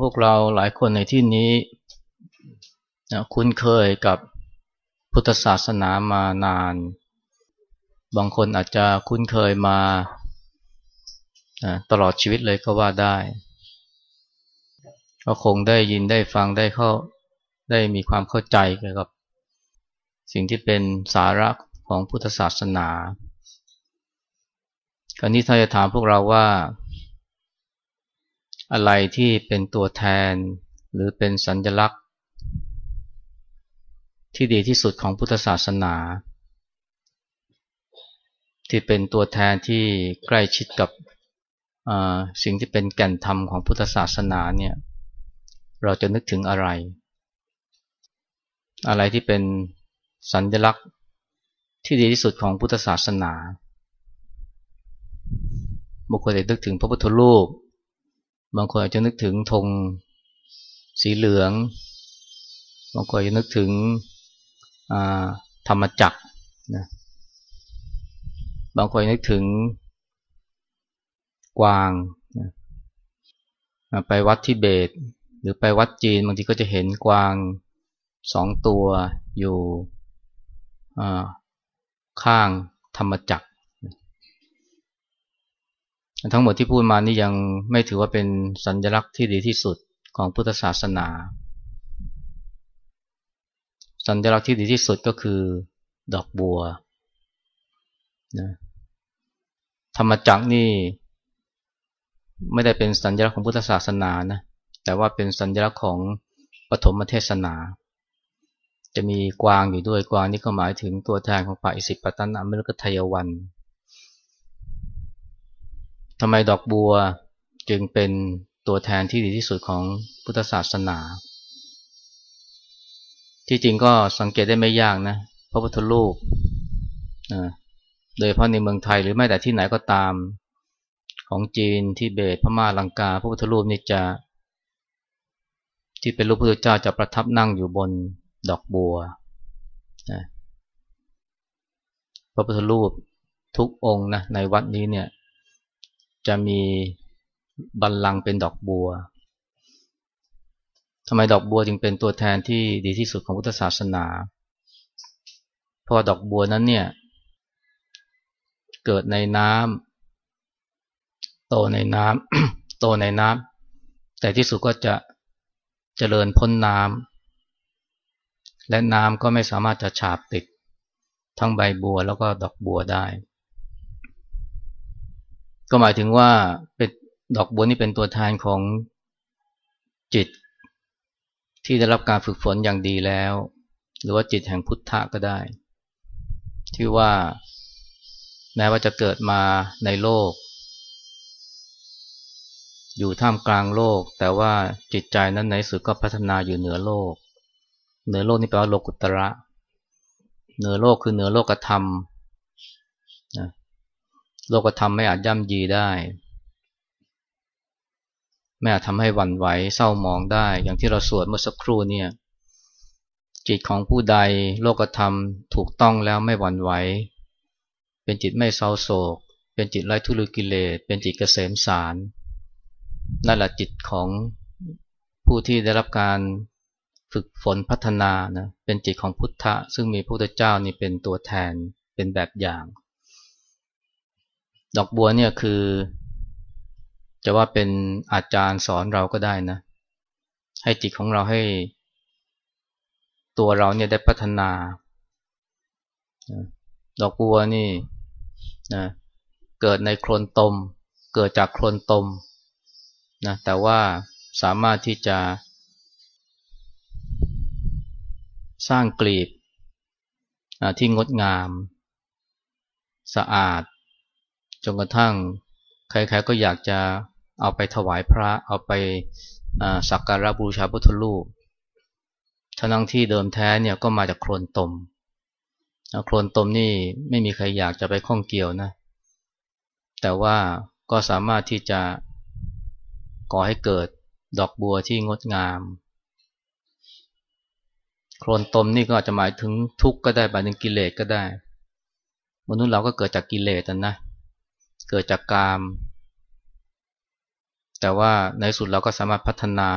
พวกเราหลายคนในที่นี้คุ้นเคยกับพุทธศาสนามานาน บางคนอาจจะคุ้นเคยมาตลอดชีวิตเลยก็ว่าได้ ก็คงได้ยินได้ฟังได้เข้าได้มีความเข้าใจเกี่ยวกับสิ่งที่เป็นสาระของพุทธศาสนา คราวนี้ถ้าจะถามพวกเราว่า อะไรที่เป็นตัวแทนหรือเป็นสัญลักษณ์ ที่ดีที่สุดของพุทธศาสนา ที่เป็นตัวแทนที่ใกล้ชิดกับสิ่งที่เป็นแก่นธรรมของพุทธศาสนาเนี่ยเราจะนึกถึงอะไร อะไรที่เป็นสัญลักษณ์ที่ดีที่สุดของพุทธศาสนาบางคนจะนึกถึงพระพุทธรูป บางคนอาจจะนึกถึงธงสีเหลือง บางคนอาจจะนึกถึงธรรมจักรนะบางคนนึกถึงกวางนะไปวัดทิเบต หรือไปวัดจีนบางทีก็จะเห็นกวางสองตัวอยู่ข้างธรรมจักร ทั้งหมดที่พูดมานี่ยังไม่ถือว่าเป็นสัญลักษณ์ที่ดีที่สุดของพุทธศาสนา สัญลักษณ์ที่ดีที่สุดก็คือดอกบัวนะธรรมจักรนี่ ไม่ได้เป็นสัญลักษณ์ของพุทธศาสนานะแต่ว่าเป็นสัญลักษณ์ของปฐมเทศนา จะมีกวางอยู่ด้วยกวางนี่ก็หมายถึงตัวแทนของป่าอิสิปตันอเมรุกทยวัน ทำไมดอกบัวจึงเป็นตัวแทนที่ดีที่สุดของพุทธศาสนา ที่จริงก็สังเกตได้ไม่ยากนะพระพุทธรูปนะโดยเฉพาะในเมืองไทยหรือแม้แต่ที่ไหนก็ตาม ของจีนที่เบตพม่าลังกา พระพุทธรูปนี่จะ ที่เป็นรูปพระพุทธเจ้าจะประทับนั่งอยู่บนดอกบัวนะพระพุทธรูปทุกองค์นะในวัดนี้เนี่ย จะมีบัลลังก์เป็นดอกบัวทำไมดอกบัวจึงเป็นตัวแทนที่ดีที่สุดของพุทธศาสนา เพราะดอกบัวนั้นเนี่ย เกิดในน้ำโตในน้ำโตในน้ำแต่ที่สุดก็จะเจริญพ้นน้ำและน้ำก็ไม่สามารถจะฉาบติด ทั้งใบบัวแล้วก็ดอกบัวได้ ก็หมายถึงว่าเป็นดอกบัวนี่เป็นตัวแทนของจิต ที่ได้รับการฝึกฝนอย่างดีแล้ว หรือว่าจิตแห่งพุทธะก็ได้ ที่ว่าแม้ว่าจะเกิดมาในโลก อยู่ท่ามกลางโลก แต่ว่าจิตใจนั้นในสุดก็พัฒนาอยู่เหนือโลก เหนือโลกนี่แปลว่าโลกุตระ เหนือโลกคือเหนือโลกธรรมนะ โลกธรรมไม่อาจย่ำยีได้ ไม่อาจทำให้หวั่นไหวเศร้ามองได้ อย่างที่เราสวดเมื่อสักครู่เนี่ยจิตของผู้ใดโลกธรรมถูกต้องแล้วไม่หวั่นไหว เป็นจิตไม่เศร้าโศก เป็นจิตไร้ทุลุกิเลส เป็นจิตเกษมสาร นั่นแหละจิตของผู้ที่ได้รับการฝึกฝนพัฒนานะ เป็นจิตของพุทธะ ซึ่งมีพระพุทธเจ้านี่เป็นตัวแทน เป็นแบบอย่าง ดอกบัวเนี่ยคือ จะว่าเป็นอาจารย์สอนเราก็ได้นะ ให้จิตของเราให้ ตัวเราเนี่ยได้พัฒนา ดอกบัวนี่นะเกิดในโคลนตม เกิดจากโคลนตมนะแต่ว่าสามารถที่จะ สร้างกลีบที่งดงาม สะอาด จนกระทั่งใครๆก็อยากจะเอาไปถวายพระเอาไปสักการะบูชาพุทธรูปทั้งที่เดิมแท้เนี่ยก็มาจากโคลนตมโคลนตมนี่ไม่มีใครอยากจะไปข้องเกี่ยวนะ แต่ว่าก็สามารถที่จะก่อให้เกิดดอกบัวที่งดงาม โคลนตมนี่ก็อาจจะหมายถึงทุกข์ก็ได้หมายถึงกิเลสก็ได้ มนุษย์เราก็เกิดจากกิเลสนะ เกิดจากกาม แต่ว่าในสุดเราก็สามารถพัฒนา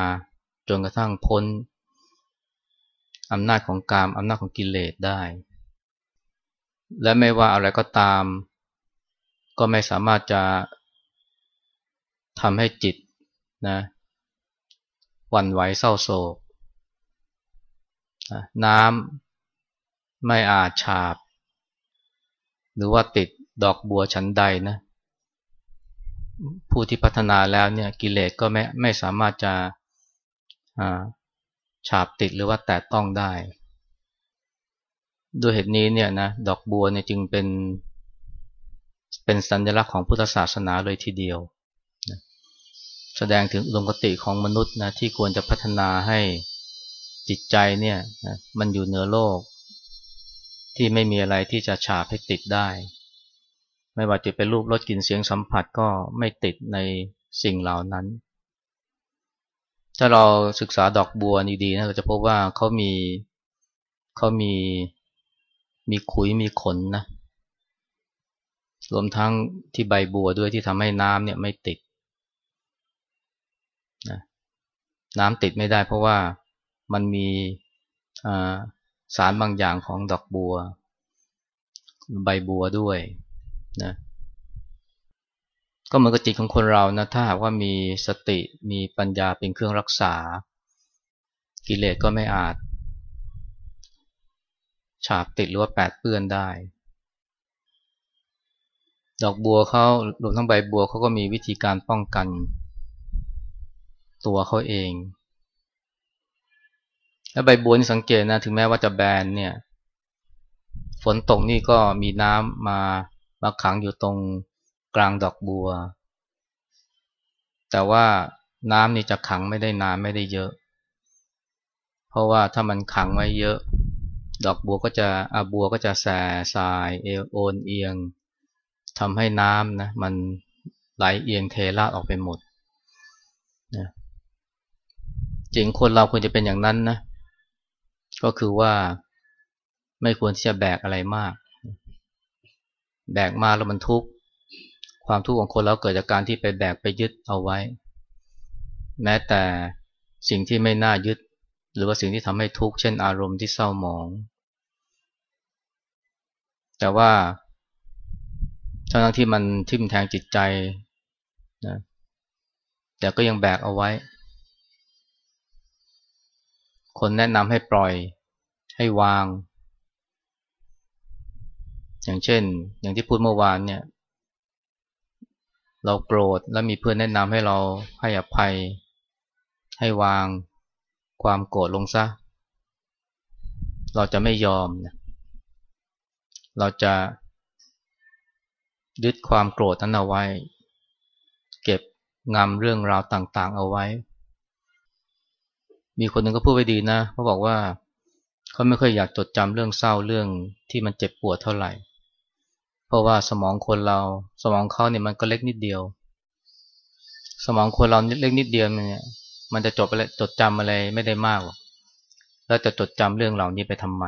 จนกระทั่งพ้นอำนาจของกามอำนาจของกิเลสได้ และไม่ว่าอะไรก็ตาม ก็ไม่สามารถจะทำให้จิตนะวันไหวเศร้าโศก น้ำไม่อาจฉาบ หรือว่าติดดอกบัวชั้นใดนะ ผู้ที่พัฒนาแล้วเนี่ยกิเลสก็ไม่ไม่สามารถจะฉาบติดหรือว่าแตะต้องได้ ด้วยเหตุนี้เนี่ยนะดอกบัวเนี่ยจึงเป็น เป็นสัญลักษณ์ของพุทธศาสนาเลยทีเดียว แสดงถึงอุดมคติของมนุษย์นะที่ควรจะพัฒนาให้จิตใจเนี่ยมันอยู่เหนือโลก ที่ไม่มีอะไรที่จะฉาบให้ติดได้ ไม่ว่าจะเป็นรูปรสกลิ่นเสียงสัมผัสก็ไม่ติดในสิ่งเหล่านั้น ถ้าเราศึกษาดอกบัวดีๆนะเราจะพบว่าเขามีเขามีมีขุยมีขนนะรวมทั้งที่ใบบัวด้วยที่ทำให้น้ำเนี่ยไม่ติดนะน้ำติดไม่ได้เพราะว่ามันมีสารบางอย่างของดอกบัว ใบบัวด้วย นะก็เหมือนกับจิตของคนเรานะถ้าหากว่ามีสติมีปัญญาเป็นเครื่องรักษา กิเลสก็ไม่อาจ ฉาบติดหรือว่าแปดเปื้อนได้ ดอกบัวเขารวมทั้งใบบัวเขาก็มีวิธีการป้องกัน ตัวเขาเอง แล้วใบบัวนี่สังเกตนะถึงแม้ว่าจะแบนเนี่ย ฝนตกนี่ก็มีน้ำมา มาขังอยู่ตรงกลางดอกบัว แต่ว่าน้ำนี่จะขังไม่ได้นานไม่ได้เยอะ เพราะว่าถ้ามันขังไว้เยอะ ดอกบัวก็จะอาบัวก็จะแสสายเอโอนเอียงทำให้น้ำนะมันไหลเอียงเทลาดออกไปหมดนะจริงคนเราควรจะเป็นอย่างนั้นนะ ก็คือว่าไม่ควรที่จะแบกอะไรมาก แบกมาแล้วมันทุกข์ความทุกข์ของคนเราเกิดจากการที่ไปแบกไปยึดเอาไว้ แม้แต่สิ่งที่ไม่น่ายึด หรือว่าสิ่งที่ทำให้ทุกข์เช่นอารมณ์ที่เศร้าหมอง แต่ว่าทั้งที่มันทิ่มแทงจิตใจนะแต่ก็ยังแบกเอาไว้ คนแนะนำให้ปล่อยให้วาง อย่างเช่น อย่างที่พูดเมื่อวานเนี่ย เราโกรธแล้วมีเพื่อนแนะนำให้เราให้อภัย ให้วางความโกรธลงซะ เราจะไม่ยอมเราจะยึดความโกรธนั้นเอาไว้ เก็บงำเรื่องราวต่างๆ เอาไว้ มีคนหนึ่งก็พูดไว้ดีนะเขาบอกว่าเขาไม่เคยอยากจดจำเรื่องเศร้าเรื่องที่มันเจ็บปวดเท่าไหร่ เพราะว่าสมองคนเรา สมองเขาเนี่ยมันก็เล็กนิดเดียว สมองคนเราเล็กนิดเดียวเนี่ยมันจะจดอะไรจดจำอะไรไม่ได้มากหรอกแล้วจะจดจำเรื่องเหล่านี้ไปทำไม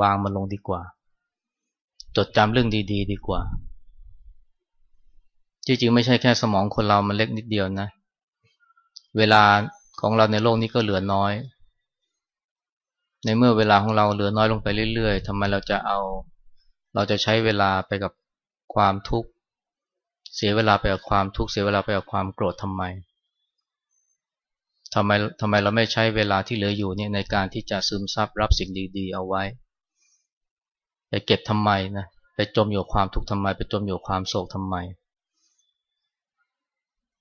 วางมันลงดีกว่า จดจำเรื่องดีๆดีกว่าจริงๆไม่ใช่แค่สมองคนเรามันเล็กนิดเดียวนะ เวลาของเราในโลกนี้ก็เหลือน้อย ในเมื่อเวลาของเราเหลือน้อยลงไปเรื่อยๆทำไมเราจะเอา เราจะใช้เวลาไปกับความทุกข์ เสียเวลาไปกับความทุกข์เสียเวลาไปกับความโกรธทำไมทำไมทำไมเราไม่ใช้เวลาที่เหลืออยู่เนี่ยในการที่จะซึมซับรับสิ่งดีๆ เอาไว้ไปเก็บทำไมนะไปจมอยู่ความทุกข์ทำไม ไปจมอยู่ความโศกทำไม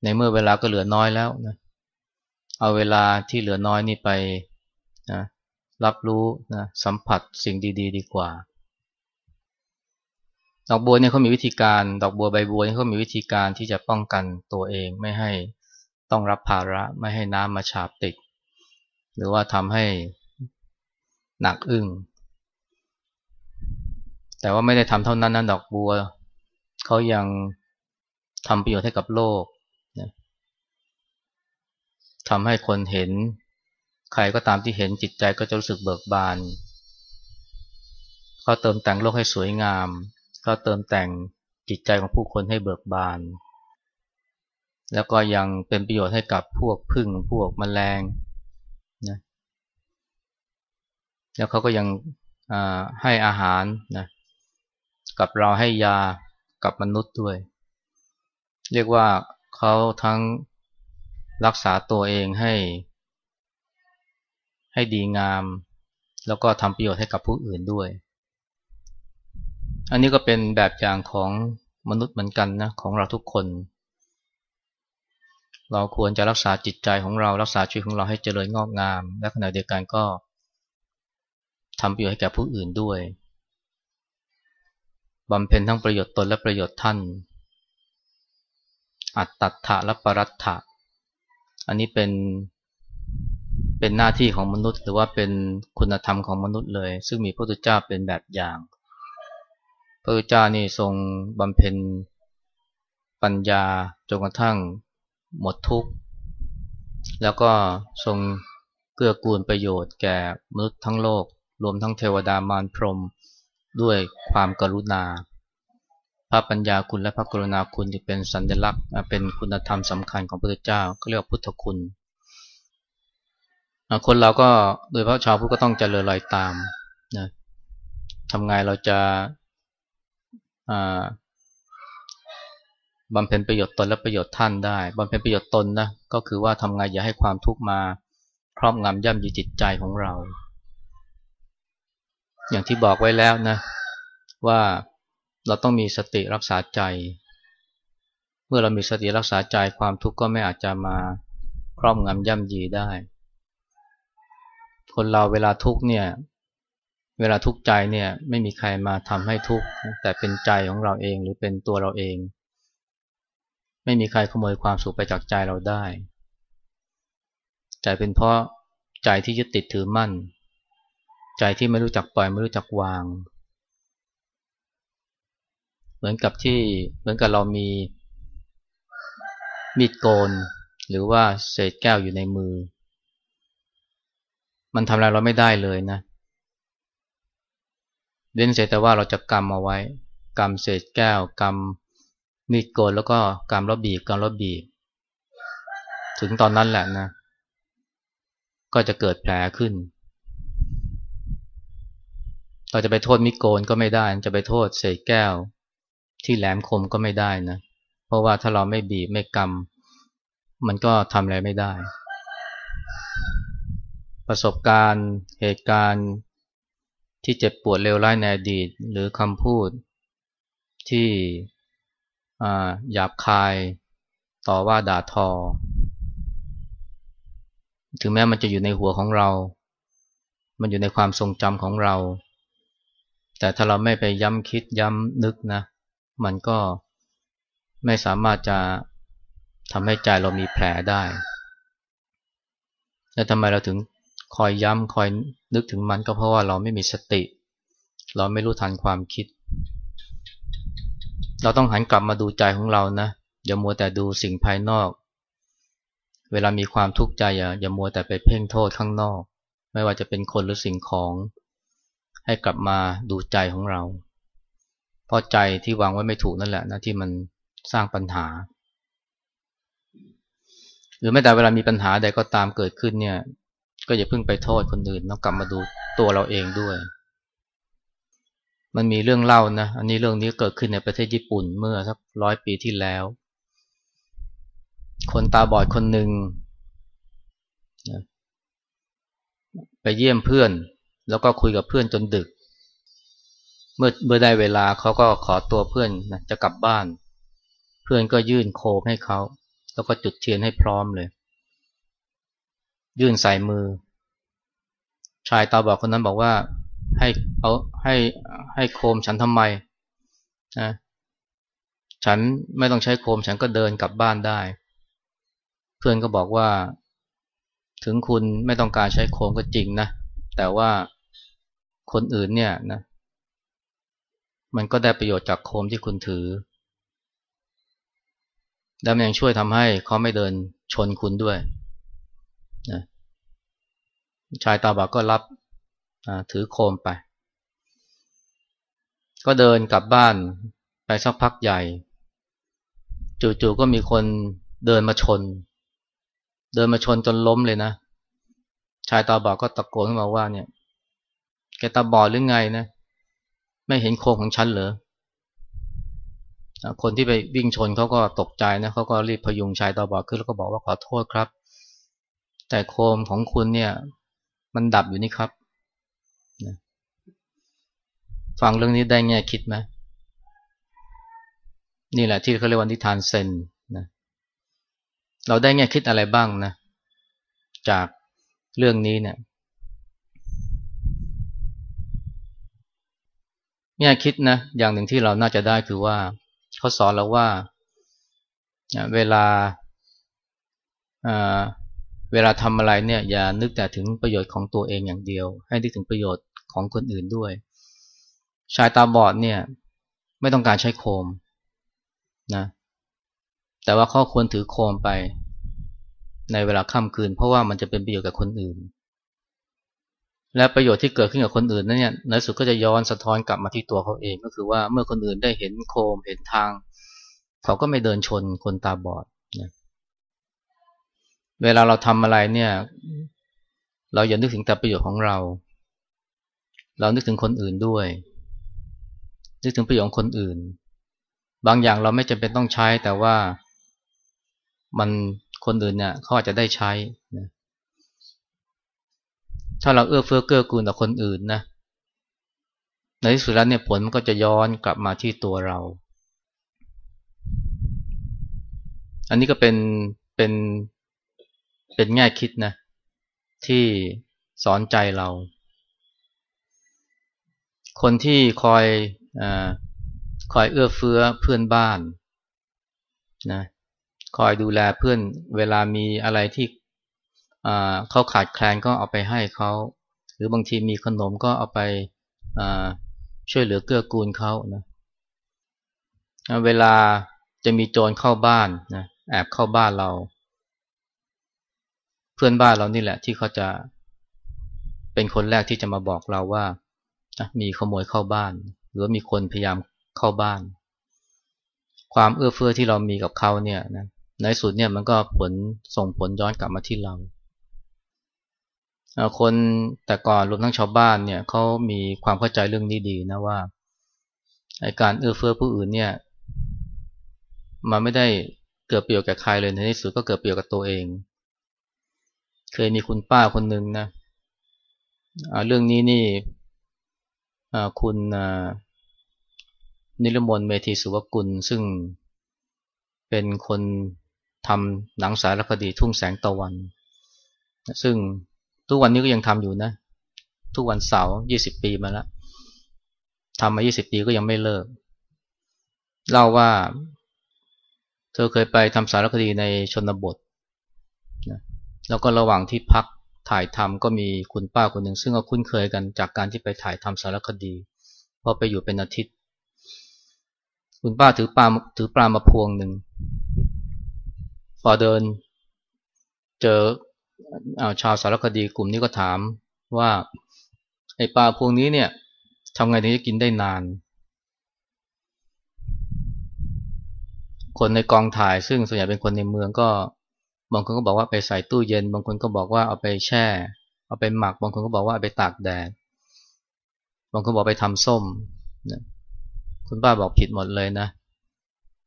ในเมื่อเวลาก็เหลือน้อยแล้วนะเอาเวลาที่เหลือน้อยนี่ไปนะรับรู้นะสัมผัสสิ่งดี ๆ ดีกว่า ดอกบัวเนี่ยเขามีวิธีการ ดอกบัวใบบัวเนี่ยเขามีวิธีการที่จะป้องกันตัวเอง ไม่ให้ต้องรับภาระ ไม่ให้น้ำมาฉาบติด หรือว่าทำให้หนักอึ้งแต่ว่าไม่ได้ทำเท่านั้นนะดอกบัวเขายังทำประโยชน์ให้กับโลกทำให้คนเห็น ใครก็ตามที่เห็นจิตใจก็จะรู้สึกเบิกบานเขาเติมแต่งโลกให้สวยงาม เขาเติมแต่งจิตใจของผู้คนให้เบิกบาน แล้วก็ยังเป็นประโยชน์ให้กับพวกพึ่งพวกมแมลงนะแล้วเขาก็ยังให้อาหารนะกับเราให้ยากับมนุษย์ด้วย เรียกว่าเขาทั้งรักษาตัวเองให้ ให้ดีงาม แล้วก็ทำประโยชน์ให้กับผู้อื่นด้วย อันนี้ก็เป็นแบบอย่างของมนุษย์เหมือนกันนะของเราทุกคน เราควรจะรักษาจิตใจของเรารักษาชีวิตของเราให้เจริญงอกงาม และขณะเดียวกันก็ทำประโยชน์ให้แก่ผู้อื่นด้วยบำเพ็ญทั้งประโยชน์ตนและประโยชน์ท่าน อัตตัถะและปรัตถะ อันนี้เป็นเป็นหน้าที่ของมนุษย์ หรือว่าเป็นคุณธรรมของมนุษย์เลย ซึ่งมีพระพุทธเจ้าเป็นแบบอย่าง พระพุทธเจ้านี่ทรงบำเพ็ญปัญญาจนกระทั่งหมดทุกข์ แล้วก็ทรงเกื้อกูลประโยชน์แก่มนุษย์ทั้งโลก รวมทั้งเทวดามารพรมด้วยความกรุณา พระปัญญาคุณและพระกรุณาคุณที่เป็นสัญลักษณ์เป็นคุณธรรมสำคัญของพระพุทธเจ้าเขาเรียกว่าพุทธคุณ คนเราก็โดยพระชาวพุทธก็ต้องเจริญรอยตามนะทำไงเราจะ บำเพ็ญประโยชน์ตนและประโยชน์ท่านได้บำเพ็ญประโยชน์ตนนะก็คือว่าทำไงอย่าให้ความทุกข์มาครอบงำย่ำยีจิตใจของเรา อย่างที่บอกไว้แล้วนะ ว่าเราต้องมีสติรักษาใจ เมื่อเรามีสติรักษาใจความทุกข์ก็ไม่อาจจะมาครอบงำย่ำยีได้ คนเราเวลาทุกข์เนี่ย เวลาทุกข์ใจเนี่ยไม่มีใครมาทำให้ทุกข์แต่เป็นใจของเราเองหรือเป็นตัวเราเอง ไม่มีใครขโมยความสุขไปจากใจเราได้แต่เป็นเพราะใจที่ยึดติดถือมั่น ใจที่ไม่รู้จักปล่อยไม่รู้จักวาง เหมือนกับที่เหมือนกับเรามีมีดโกน หรือว่าเศษแก้วอยู่ในมือ มันทำอะไรเราไม่ได้เลยนะ เว้นเสียแต่ว่าเราจะกำเอาไว้กำเศษแก้วกำมีดโกนแล้วก็กำแล้วบีบกำแล้วบีบ ถึงตอนนั้นแหละนะ ก็จะเกิดแผลขึ้น เราจะไปโทษมิโกนก็ไม่ได้ จะไปโทษเศษแก้ว ที่แหลมคมก็ไม่ได้นะ เพราะว่าถ้าเราไม่บีบไม่กำมันก็ทำอะไรไม่ได้ ประสบการณ์เหตุการณ์ ที่เจ็บปวดเลวร้ายในอดีต หรือคำพูด ที่หยาบคายต่อว่าด่าทอ ถึงแม้มันจะอยู่ในหัวของเรา มันอยู่ในความทรงจำของเรา แต่ถ้าเราไม่ไปย้ำคิดย้ำนึกนะ มันก็ไม่สามารถจะทำให้ใจเรามีแผลได้ แล้วทำไมเราถึงคอยย้ำคอย นึกถึงมันก็เพราะว่าเราไม่มีสติ เราไม่รู้ทันความคิด เราต้องหันกลับมาดูใจของเรานะอย่ามัวแต่ดูสิ่งภายนอก เวลามีความทุกข์ใจอย่าอย่ามัวแต่ไปเพ่งโทษข้างนอก ไม่ว่าจะเป็นคนหรือสิ่งของ ให้กลับมาดูใจของเรา เพราะใจที่วางไว้ไม่ถูกนั่นแหละนะที่มันสร้างปัญหา หรือแม้แต่เวลามีปัญหาใดก็ตามเกิดขึ้นเนี่ย ก็อย่าเพิ่งไปโทษคนอื่นต้องกลับมาดูตัวเราเองด้วย มันมีเรื่องเล่านะ อันนี้เรื่องนี้เกิดขึ้นในประเทศญี่ปุ่นเมื่อสักร้อยปีที่แล้ว คนตาบอดคนหนึ่งไปเยี่ยมเพื่อน แล้วก็คุยกับเพื่อนจนดึก เมื่อเมื่อได้เวลาเขาก็ขอตัวเพื่อนนะจะกลับบ้าน เพื่อนก็ยื่นโคมให้เขา แล้วก็จุดเทียนให้พร้อมเลย ยื่นใส่มือ ชายตาบอดคนนั้นบอกว่าให้เอาให้ให้โคมฉันทำไมนะฉันไม่ต้องใช้โคมฉันก็เดินกลับบ้านได้ เพื่อนก็บอกว่า ถึงคุณไม่ต้องการใช้โคมก็จริงนะ แต่ว่าคนอื่นเนี่ยนะ มันก็ได้ประโยชน์จากโคมที่คุณถือ แล้วมันยังช่วยทำให้เขาไม่เดินชนคุณด้วย นะชายตาบาก็รับถือโคมไป ก็เดินกลับบ้านไปสักพักใหญ่ จู่ๆก็มีคนเดินมาชน เดินมาชนจนล้มเลยนะ ชายตาบอดก็ตะโกนขึ้นมาว่าเนี่ย แกตาบอดหรือไงนะ ไม่เห็นโครงของฉันเหรอ คนที่ไปวิ่งชนเขาก็ตกใจนะเขาก็รีบพยุงชายตาบอดขึ้นแล้วก็บอกว่าขอโทษครับ แต่โคมของคุณเนี่ย มันดับอยู่นี่ครับฟังเรื่องนี้ได้แง่คิดไหมนี่แหละที่เขาเรียกว่านิทานเซนนะเราได้แง่คิดอะไรบ้างนะ จากเรื่องนี้เนี่ยแง่คิดนะ อย่างหนึ่งที่เราน่าจะได้คือว่าเขาสอนเราว่า เวลา เวลาทำอะไรเนี่ยอย่านึกแต่ถึงประโยชน์ของตัวเองอย่างเดียว ให้นึกถึงประโยชน์ของคนอื่นด้วย ชายตาบอดเนี่ยไม่ต้องการใช้โคมนะแต่ว่าเขาควรถือโคมไป ในเวลาค่ำคืน เพราะว่ามันจะเป็นประโยชน์กับคนอื่น และประโยชน์ที่เกิดขึ้นกับคนอื่นนั้นเนี่ยในสุดก็จะย้อนสะท้อนกลับมาที่ตัวเขาเองก็คือว่าเมื่อคนอื่นได้เห็นโคมเห็นทาง เขาก็ไม่เดินชนคนตาบอดนะ เวลาเราทำอะไรเนี่ย เราอย่านึกถึงแต่ประโยชน์ของเรา เรานึกถึงคนอื่นด้วย นึกถึงประโยชน์ของคนอื่น บางอย่างเราไม่จำเป็นต้องใช้แต่ว่ามันคนอื่นเนี่ยเขาอาจจะได้ใช้นะถ้าเราเอื้อเฟื้อเกื้อกูลต่อคนอื่นนะในที่สุดแล้วเนี่ยผลมันก็จะย้อนกลับมาที่ตัวเรา อันนี้ก็เป็นเป็น เป็นแง่คิดนะที่สอนใจเรา คนที่คอยอคอยเอื้อเฟื้อเพื่อนบ้านนะคอยดูแลเพื่อนเวลามีอะไรที่เขาขาดแคลนก็เอาไปให้เขาหรือบางทีมีขนมก็เอาไปช่วยเหลือเกื้อกูลเขานะเวลาจะมีโจรเข้าบ้านนะแอบเข้าบ้านเรา พื่อนบ้านเรานี่แหละ ที่เขาจะเป็นคนแรกที่จะมาบอกเราว่ามีขโมยเข้าบ้าน หรือมีคนพยายามเข้าบ้าน ความเอื้อเฟื้อที่เรามีกับเขาเนี่ยนะในสุดเนี่ยมันก็ผลส่งผลย้อนกลับมาที่เราคนแต่ก่อนรวมทั้งชาวบ้านเนี่ยเขามีความเข้าใจเรื่องนี้ดีนะว่าการเอื้อเฟื้อผู้อื่นเนี่ยมันไม่ได้เกิดประโยชน์แก่ใครเลยในที่สุดก็เกิดประโยชน์กับตัวเอง เคยมีคุณป้าคนหนึ่งนะเรื่องนี้นี่คุณนิรมนเมธีสุวกุล ซึ่งเป็นคนทำหนังสารคดีทุ่งแสงตะวัน ซึ่งทุกวันนี้ก็ยังทำอยู่นะ ทุกวันเสาร์ยี่สิบปีมาแล้วทำมายี่สิบปีก็ยังไม่เลิก เล่าว่า เธอเคยไปทำสารคดีในชนบท แล้วก็ระหว่างที่พักถ่ายทำก็มีคุณป้าคนหนึ่งซึ่งก็คุ้นเคยกันจากการที่ไปถ่ายทำสารคดีพอไปอยู่เป็นอาทิตย์ คุณป้าถือปลาถือปลามาพวงหนึ่งพอเดิน เจอเอาชาวสารคดีกลุ่มนี้ก็ถามว่าไอปลาพวกนี้เนี่ยทำไงถึงจะกินได้นาน คนในกองถ่ายซึ่งส่วนใหญ่เป็นคนในเมืองก็ บางคนก็บอกว่าไปใส่ตู้เย็น บางคนก็บอกว่าเอาไปแช่ เอาไปหมัก บางคนก็บอกว่าเอาไปตากแดด บางคนบอกไปทำส้มคุณป้าบอกผิดหมดเลยนะ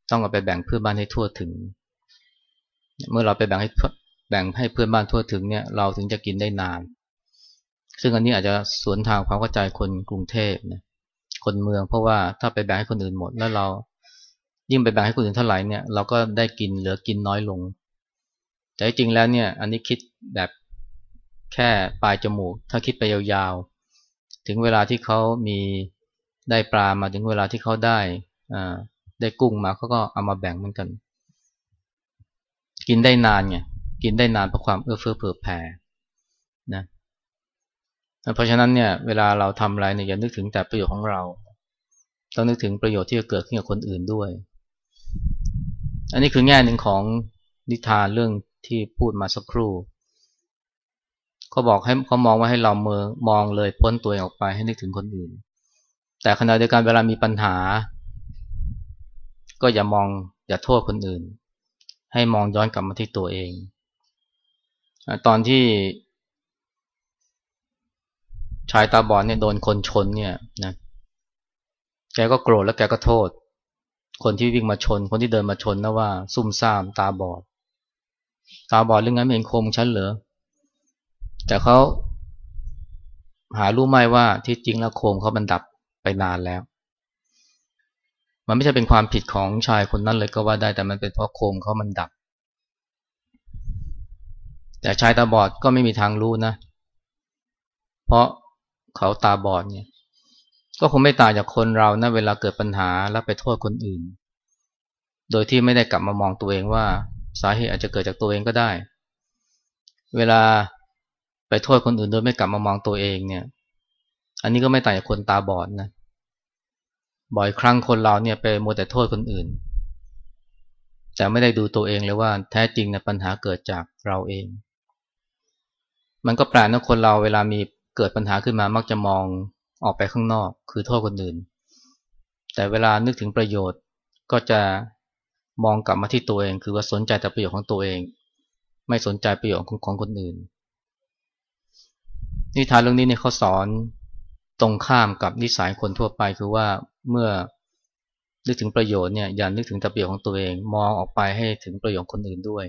ต้องเอาไปแบ่งเพื่อนบ้านให้ทั่วถึง เมื่อเราไปแบ่งให้แบ่งให้เพื่อนบ้านทั่วถึงเนี่ย เราถึงจะกินได้นาน ซึ่งอันนี้อาจจะสวนทางความเข้าใจคนกรุงเทพนะ คนเมือง เพราะว่าถ้าไปแบ่งให้คนอื่นหมดแล้วเรา ยิ่งไปแบ่งให้คนอื่นเท่าไหร่เนี่ย เราก็ได้กินเหลือกินน้อยลง แต่จริงแล้วเนี่ย อันนี้คิดแบบแค่ปลายจมูก ถ้าคิดไปยาวๆ ถึงเวลาที่เขามีได้ปลามาถึงเวลาที่เขาได้อ่าได้กุ้งมาเขาก็เอามาแบ่งเหมือนกัน กินได้นานไงกินได้นานเพราะความเอื้อเฟื้อเผื่อแผ่นะเพราะฉะนั้นเนี่ยเวลาเราทำอะไรเนี่ยอย่านึกถึงแต่ประโยชน์ของเรา ต้องนึกถึงประโยชน์ที่จะเกิดขึ้นกับคนอื่นด้วย อันนี้คือแง่หนึ่งของนิทานเรื่อง ที่พูดมาสักครู่เขาบอกให้เขามองว่าให้เราเมือมองเลยพ้นตัวออกไปให้นึกถึงคนอื่น แต่ขณะเดียวกันเวลามีปัญหา ก็อย่ามองอย่าโทษคนอื่น ให้มองย้อนกลับมาที่ตัวเอง ตอนที่ ชายตาบอดเนี่ยโดนคนชนเนี่ยนะแกก็โกรธแล้วแกก็โทษ คนที่วิ่งมาชน คนที่เดินมาชนนะว่าซุ่มซ่ามตาบอด ตาบอดเรื่องไม่เห็นโคมฉันเหรอแต่เขาหารู้ไหมว่าที่จริงแล้วโคมเขาบันดับไปนานแล้ว มันไม่ใช่เป็นความผิดของชายคนนั้นเลยก็ว่าได้แต่มันเป็นเพราะโคมเขามันดับ แต่ชายตาบอดก็ไม่มีทางรู้นะ เพราะเขาตาบอดเนี่ย ก็คงไม่ต่างจากคนเรานะเวลาเกิดปัญหาแล้วไปโทษคนอื่น โดยที่ไม่ได้กลับมามองตัวเองว่า สาเหตุอาจจะเกิดจากตัวเองก็ได้ เวลาไปโทษคนอื่นโดยไม่กลับมามองตัวเองเนี่ย อันนี้ก็ไม่ต่างจากคนตาบอดนะ บ่อยครั้งคนเราเนี่ยไปมัวแต่โทษคนอื่น แต่ไม่ได้ดูตัวเองเลยว่าแท้จริงนะปัญหาเกิดจากเราเอง มันก็แปลกนะคนเราเวลามีเกิดปัญหาขึ้นมามักจะมองออกไปข้างนอก คือโทษคนอื่น แต่เวลานึกถึงประโยชน์ก็จะ มองกลับมาที่ตัวเอง คือว่าสนใจแต่ประโยชน์ของตัวเอง ไม่สนใจประโยชน์ของคนอื่น นิทานเรื่องนี้เนี่ยเขาสอนตรงข้ามกับนิสัยคนทั่วไปคือว่าเมื่อนึกถึงประโยชน์เนี่ยอย่านึกถึงแต่ประโยชน์ของตัวเอง มองออกไปให้ถึงประโยชน์คนอื่นด้วย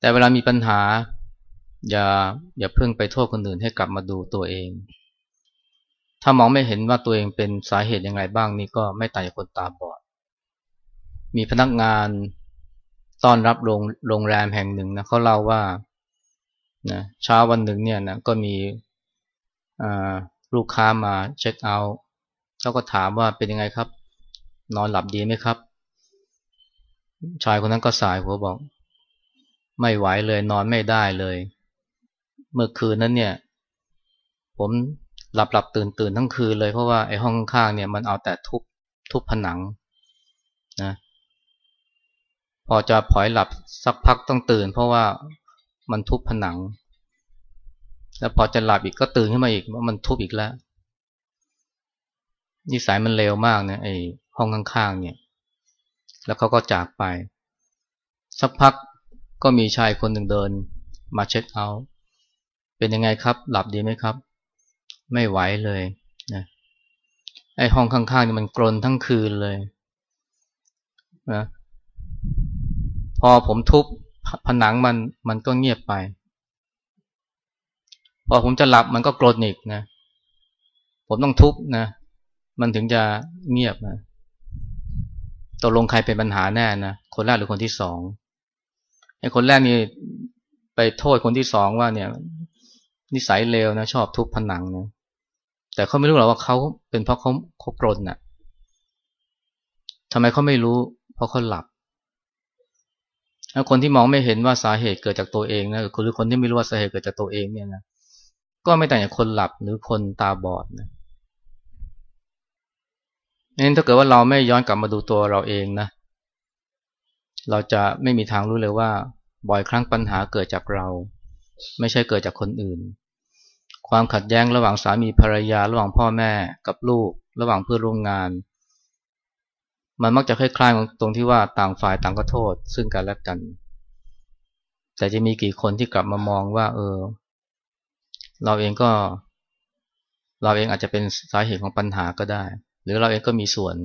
แต่เวลามีปัญหา อย่าอย่าเพิ่งไปโทษคนอื่นให้กลับมาดูตัวเอง ถ้ามองไม่เห็นว่าตัวเองเป็นสาเหตุยังไงบ้างนี่ก็ไม่ต่างจากคนตาบอด มีพนักงานต้อนรับโรงโรงแรมแห่งหนึ่งนะเขาเล่าว่านะเช้าวันหนึ่งเนี่ยนะก็มีลูกค้ามาเช็คเอาท์เขาก็ถามว่าเป็นยังไงครับ นอนหลับดีไหมครับ ชายคนนั้นก็สายหัวบอก ไม่ไหวเลยนอนไม่ได้เลย เมื่อคืนนั้นเนี่ย ผมหลับหลับตื่นตื่นทั้งคืนเลยเพราะว่าไอ้ห้องข้างเนี่ยมันเอาแต่ทุบทุบผนังนะ พอจะผอยหลับสักพักต้องตื่น เพราะว่ามันทุบผนัง แล้วพอจะหลับอีกก็ตื่นขึ้นมาอีกว่ามันทุบอีกแล้ว นิสัยมันเร็วมากเนี่ยไอ้ห้องข้างๆเนี่ย แล้วเขาก็จากไป สักพักก็มีชายคนหนึ่งเดิน มาเช็คเอาท์เป็นยังไงครับ หลับดีไหมครับ ไม่ไหวเลยนะไอ้ห้องข้างๆนี่มันกรนทั้งคืนเลยนะ พอผมทุบผนังมันมันก็เงียบไป พอผมจะหลับมันก็กรนอีกนะ ผมต้องทุบนะ มันถึงจะเงียบนะตกลงใครเป็นปัญหาแน่นะ คนแรกหรือคนที่สองไอ้คนแรกนี่ไปโทษคนที่สองว่าเนี่ย นิสัยเลวนะชอบทุบผนังนะแต่เขาไม่รู้หรอกว่าเขาเป็นเพราะเขาเขากรนนะ่ะทำไมเขาไม่รู้ เพราะเขาหลับ คนที่มองไม่เห็นว่าสาเหตุเกิดจากตัวเองนะหรือคนที่ไม่รู้ว่าสาเหตุเกิดจากตัวเองเนี่ยนะก็ไม่ต่างจากคนหลับหรือคนตาบอดนะนั้นถ้าเกิดว่าเราไม่ย้อนกลับมาดูตัวเราเองนะ เราจะไม่มีทางรู้เลยว่า บ่อยครั้งปัญหาเกิดจากเรา ไม่ใช่เกิดจากคนอื่น ความขัดแย้งระหว่างสามีภรรยา ระหว่างพ่อแม่กับลูก ระหว่างเพื่อนร่วมงาน มันมักจะคล้ายๆตรงที่ว่าต่างฝ่ายต่างก็โทษ ซึ่งกันและกัน แต่จะมีกี่คนที่กลับมามองว่า เออ เราเองก็ เราเองอาจจะเป็นสาเหตุของปัญหาก็ได้ หรือเราเองก็มีส่วน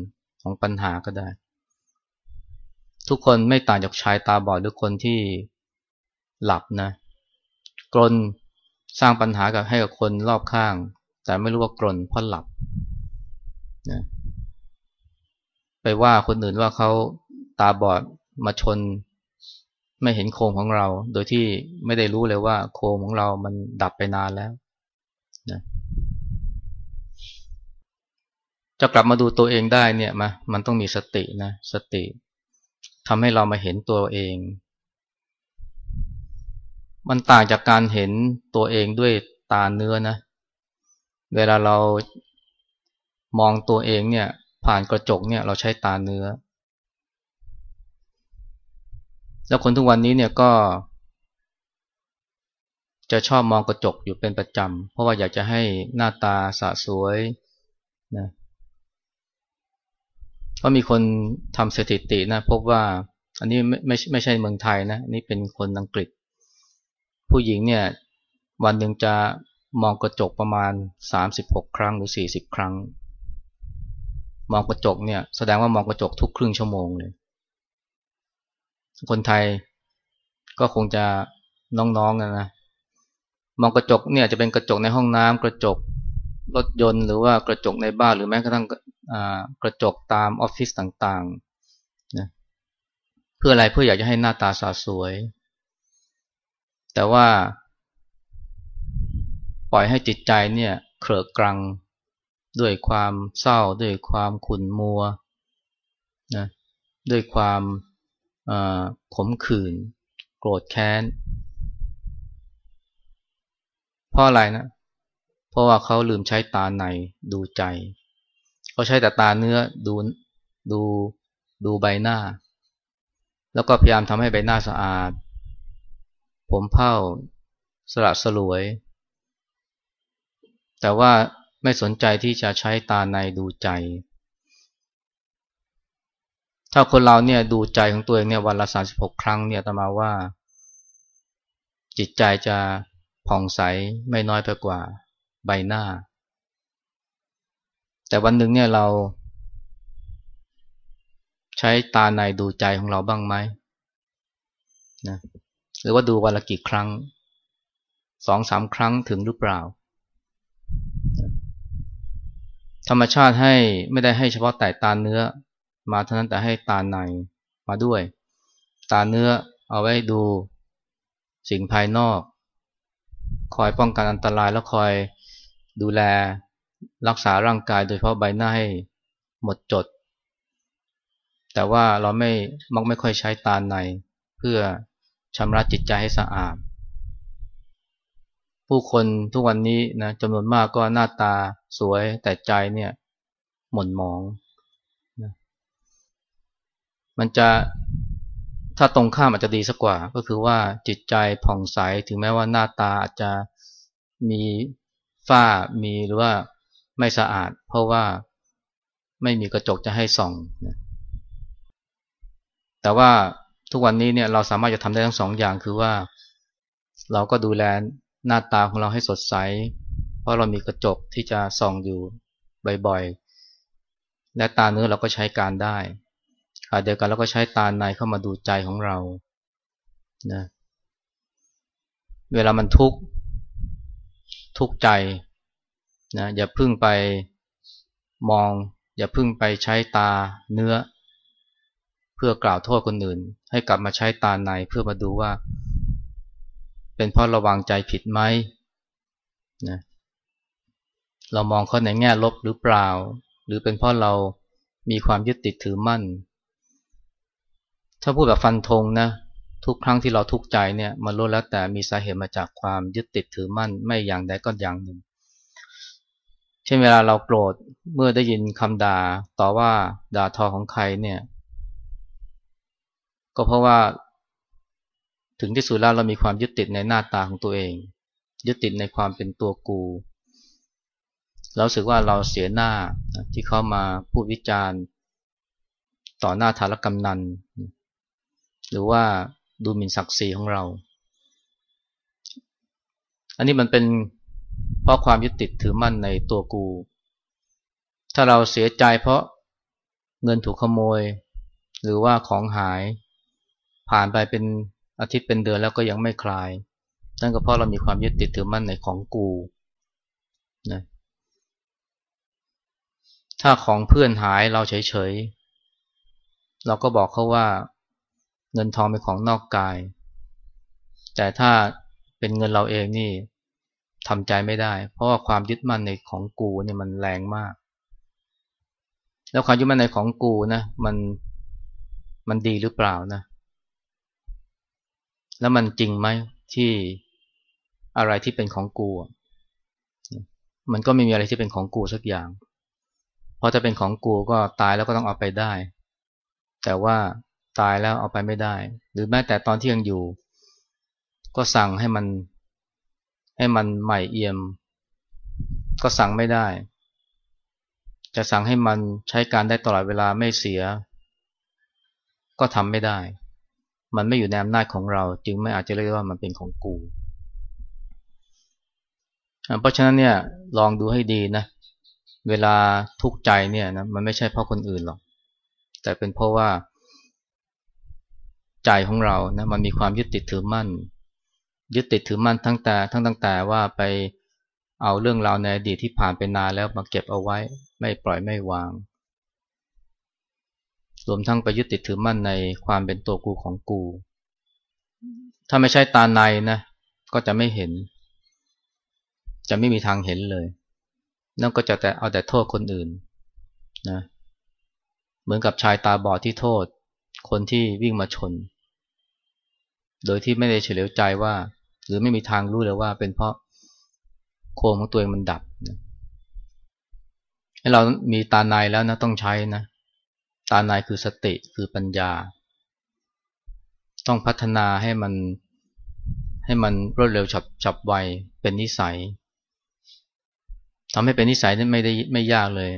ของปัญหาก็ได้ ทุกคนไม่ต่างจากชายตาบอดหรือคนที่หลับนะกลนสร้างปัญหากับให้กับคนรอบข้าง แต่ไม่รู้ว่ากลนเพราะหลับนะ ไปว่าคนอื่นว่าเขาตาบอดมาชน ไม่เห็นโคมของเรา โดยที่ไม่ได้รู้เลยว่า โคมของเรามันดับไปนานแล้วนะจะกลับมาดูตัวเองได้เนี่ยมามันต้องมีสตินะสติทำให้เรามาเห็นตัวเอง มันต่างจากการเห็นตัวเองด้วยตาเนื้อนะ เวลาเรามองตัวเองเนี่ย ผ่านกระจกเนี่ยเราใช้ตาเนื้อ แล้วคนทุกวันนี้เนี่ยก็ จะชอบมองกระจกอยู่เป็นประจำ เพราะว่าอยากจะให้หน้าตาสะสวยนะเพราะมีคนทำสถิตินะพบว่าอันนี้ไม่ไม่ไม่ใช่เมืองไทยนะนี่เป็นคนอังกฤษ ผู้หญิงเนี่ยวันหนึ่งจะมองกระจกประมาณ 36 ครั้งหรือ 40 ครั้ง มองกระจกเนี่ยแสดงว่ามองกระจกทุกครึ่งชั่วโมงเลย คนไทยก็คงจะน้องๆนะนะมองกระจกเนี่ยจะเป็นกระจกในห้องน้ำกระจกรถยนต์หรือว่ากระจกในบ้านหรือแม้กระทั่งกระจกตามออฟฟิศต่างๆนะเพื่ออะไรเพื่ออยากจะให้หน้าตาสาสวย แต่ว่า ปล่อยให้จิตใจเนี่ยเครอะกรัง ด้วยความเศร้า ด้วยความขุ่นมัวนะด้วยความขมขื่น โกรธแค้น เพราะอะไรนะ เพราะว่าเขาลืมใช้ตาในดูใจเขาใช้แต่ตาเนื้อดูดูดูใบหน้า แล้วก็พยายามทำให้ใบหน้าสะอาด ผมเผ้าสละสลวย แต่ว่า ไม่สนใจที่จะใช้ตาในดูใจ ถ้าคนเราเนี่ยดูใจของตัวเองเนี่ยวันละสาสิบหกครั้งเนี่ยตมาว่า จิตใจจะผ่องใสไม่น้อยไปกว่าใบหน้า แต่วันหนึ่งเนี่ยเราใช้ตาในดูใจของเราบ้างไหมนะหรือว่าดูวันละกี่ครั้งสองสามครั้งถึงหรือเปล่า ธรรมชาติให้ไม่ได้ให้เฉพาะแต่ตาเนื้อ มาเท่านั้นแต่ให้ตาในมาด้วย ตาเนื้อเอาไว้ดูสิ่งภายนอก คอยป้องกันอันตรายแล้วคอยดูแลรักษาร่างกายโดยเฉพาะใบหน้าให้หมดจด แต่ว่าเราไม่มักไม่ค่อยใช้ตาใน เพื่อชำระจิตใจให้สะอาด ผู้คนทุกวันนี้นะจำนวนมากก็หน้าตา สวยแต่ใจเนี่ยหม่นหมองนะมันจะถ้าตรงข้ามอาจจะดีสักกว่า ก็คือว่าจิตใจผ่องใสถึงแม้ว่าหน้าตาอาจจะมีฝ้ามีหรือว่าไม่สะอาด เพราะว่าไม่มีกระจกจะให้ส่องนะแต่ว่าทุกวันนี้เนี่ยเราสามารถจะทำได้ทั้งสองอย่างคือว่า เราก็ดูแลหน้าตาของเราให้สดใส เพราะเรามีกระจกที่จะส่องอยู่บ่อยๆ และตาเนื้อเราก็ใช้การได้เดียวกันเราก็ใช้ตาในเข้ามาดูใจของเรานะเวลามันทุกข์ทุกข์ใจนะอย่าพึ่งไปมอง อย่าพึ่งไปใช้ตาเนื้อ เพื่อกล่าวโทษคนอื่น ให้กลับมาใช้ตาในเพื่อมาดูว่า เป็นเพราะระวังใจผิดไหมนะ เรามองเขาในแง่ลบหรือเปล่า หรือเป็นเพราะเรามีความยึดติดถือมั่น ถ้าพูดแบบฟันธงนะ ทุกครั้งที่เราทุกข์ใจเนี่ยมันล้วนแล้วแต่มีสาเหตุมาจากความยึดติดถือมั่น ไม่อย่างใดก็อย่างหนึ่ง เช่นเวลาเราโกรธเมื่อได้ยินคำด่าต่อว่าด่าทอของใครเนี่ย ก็เพราะว่า ถึงที่สุดแล้วเรามีความยึดติดในหน้าตาของตัวเอง ยึดติดในความเป็นตัวกู เราสึกว่าเราเสียหน้าที่เขามาพูดวิจารณ์ ต่อหน้าธารกำนัน หรือว่าดูหมิ่นศักดิ์ศรีของเรา อันนี้มันเป็นเพราะความยึดติดถือมั่นในตัวกู ถ้าเราเสียใจเพราะเงินถูกขโมย หรือว่าของหาย ผ่านไปเป็นอาทิตย์เป็นเดือนแล้วก็ยังไม่คลาย นั่นก็เพราะเรามีความยึดติดถือมั่นในของกูนะ ถ้าของเพื่อนหายเราเฉยๆ เราก็บอกเขาว่าเงินทองเป็นของนอกกาย แต่ถ้าเป็นเงินเราเองนี่ทำใจไม่ได้ เพราะว่าความยึดมั่นในของกูเนี่ยมันแรงมาก แล้วความยึดมั่นในของกูนะมันมันดีหรือเปล่านะ แล้วมันจริงไหมที่อะไรที่เป็นของกู มันก็ไม่มีอะไรที่เป็นของกูสักอย่าง เพราะถ้าเป็นของกูก็ตายแล้วก็ต้องเอาไปได้ แต่ว่าตายแล้วเอาไปไม่ได้ หรือแม้แต่ตอนที่ยังอยู่ ก็สั่งให้มัน ให้มันใหม่เอี่ยม ก็สั่งไม่ได้ จะสั่งให้มันใช้การได้ตลอดเวลาไม่เสีย ก็ทำไม่ได้ มันไม่อยู่ในอำนาจของเรา จึงไม่อาจจะเรียกว่ามันเป็นของกู เพราะฉะนั้นเนี่ยลองดูให้ดีนะ เวลาทุกข์ใจเนี่ยนะมันไม่ใช่เพราะคนอื่นหรอก แต่เป็นเพราะว่า ใจของเรานะมันมีความยึดติดถือมั่น ยึดติดถือมั่นทั้งแต่ทั้งตั้งแต่ว่าไปเอาเรื่องราวในอดีตที่ผ่านไปนานแล้วมาเก็บเอาไว้ ไม่ปล่อยไม่วาง รวมทั้งไปยึดติดถือมั่นในความเป็นตัวกูของกู ถ้าไม่ใช่ตาในนะก็จะไม่เห็น จะไม่มีทางเห็นเลย นั่นก็จะแต่เอาแต่โทษคนอื่นนะเหมือนกับชายตาบอดที่โทษ คนที่วิ่งมาชน โดยที่ไม่ได้เฉลียวใจว่า หรือไม่มีทางรู้เลยว่า เป็นเพราะโคมของตัวเองมันดับให้เรามีตาในแล้วนะต้องใช้นะ ตาในคือสติคือปัญญา ต้องพัฒนาให้มันให้มันรวดเร็วฉับฉับไวเป็นนิสัย ทำให้เป็นนิสัยนั้นไม่ได้ไม่ยากเลย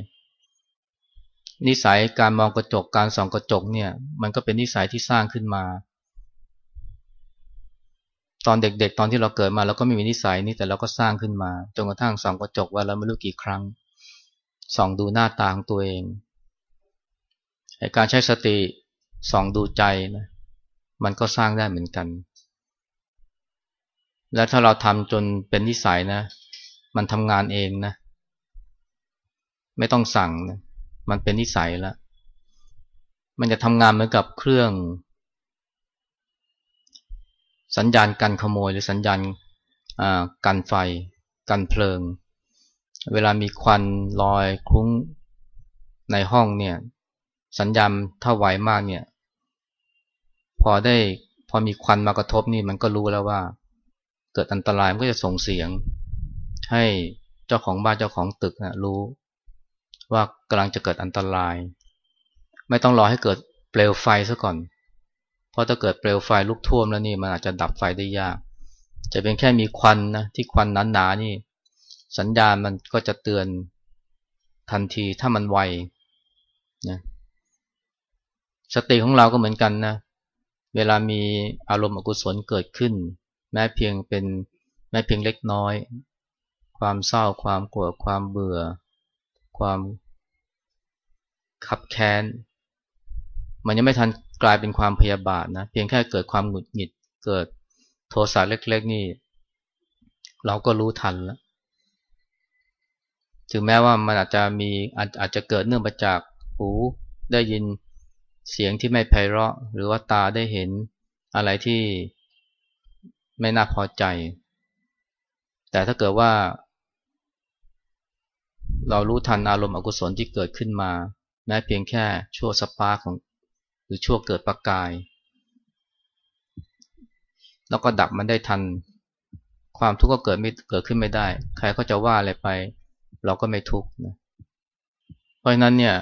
นิสัยการมองกระจกการส่องกระจกเนี่ย มันก็เป็นนิสัยที่สร้างขึ้นมา ตอนเด็กๆ ตอนที่เราเกิดมาเราก็ไม่มีนิสัยนี้แต่เราก็สร้างขึ้นมาจนกระทั่งส่องกระจกว่าเราไม่รู้กี่ครั้งส่องดูหน้าตาของตัวเองการใช้สติส่องดูใจนะมันก็สร้างได้เหมือนกัน และถ้าเราทำจนเป็นนิสัยนะ มันทำงานเองนะ ไม่ต้องสั่งนะมันเป็นนิสัยแล้วมันจะทำงานเหมือนกับเครื่อง สัญญาณกันขโมยหรือสัญญาณกันไฟ กันเพลิง เวลามีควันลอยคลุ้งในห้องเนี่ย สัญญาณถ้าไวมากเนี่ย พอได้พอมีควันมากระทบนี่มันก็รู้แล้วว่า เกิดอันตรายมันก็จะส่งเสียง ให้เจ้าของบ้านเจ้าของตึกนะรู้ ว่ากำลังจะเกิดอันตราย ไม่ต้องรอให้เกิดเปลวไฟซะก่อน เพราะถ้าเกิดเปลวไฟลุกท่วมแล้วนี่มันอาจจะดับไฟได้ยาก จะเป็นแค่มีควันนะที่ควันหนาๆนี่ สัญญาณมันก็จะเตือนทันทีถ้ามันไวนะสติของเราก็เหมือนกันนะ เวลามีอารมณ์อกุศลเกิดขึ้น แม้เพียงเป็นแม้เพียงเล็กน้อย ความเศร้าความกลัวความเบื่อ ความ ขับแค้น มันยังไม่ทันกลายเป็นความพยาบาทนะ เพียงแค่เกิดความหงุดหงิด เกิดโทสะเล็กๆ นี่ เราก็รู้ทันแล้ว ถึงแม้ว่ามันอาจจะมีอาจจะเกิดเนื่องมาจากหูได้ยินเสียงที่ไม่ไพเราะ หรือว่าตาได้เห็นอะไรที่ไม่น่าพอใจ แต่ถ้าเกิดว่า เรารู้ทันอารมณ์อกุศลที่เกิดขึ้นมา แม้เพียงแค่ชั่วสปาของ หรือชั่วเกิดประกาย แล้วก็ดับมันได้ทัน ความทุกข์ก็เกิดไม่เกิดขึ้นไม่ได้ ใครก็จะว่าอะไรไป เราก็ไม่ทุกข์นะเพราะฉะนั้นเนี่ย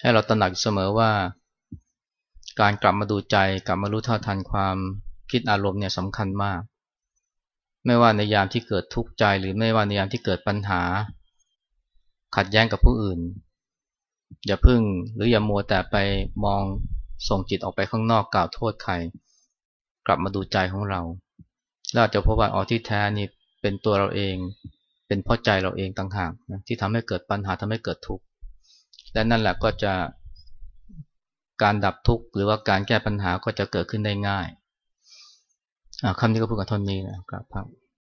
ให้เราตระหนักเสมอว่า การกลับมาดูใจกลับมารู้เท่าทันความคิดอารมณ์เนี่ยสำคัญมาก ไม่ว่าในยามที่เกิดทุกข์ใจหรือไม่ว่าในยามที่เกิดปัญหา ขัดแย้งกับผู้อื่น อย่าพึ่งหรืออย่ามัวแต่ไปมองส่งจิตออกไปข้างนอกกล่าวโทษใคร กลับมาดูใจของเราแล้วจะพบว่าอ๋อที่แท้นี่เป็นตัวเราเอง เป็นพราะใจเราเองต่างหากนะที่ทำให้เกิดปัญหาทำให้เกิดทุกข์และนั่นแหละก็จะการดับทุกข์หรือว่าการแก้ปัญหาก็จะเกิดขึ้นได้ง่ายคำนี้ก็พูดกับทนนี้นะครับ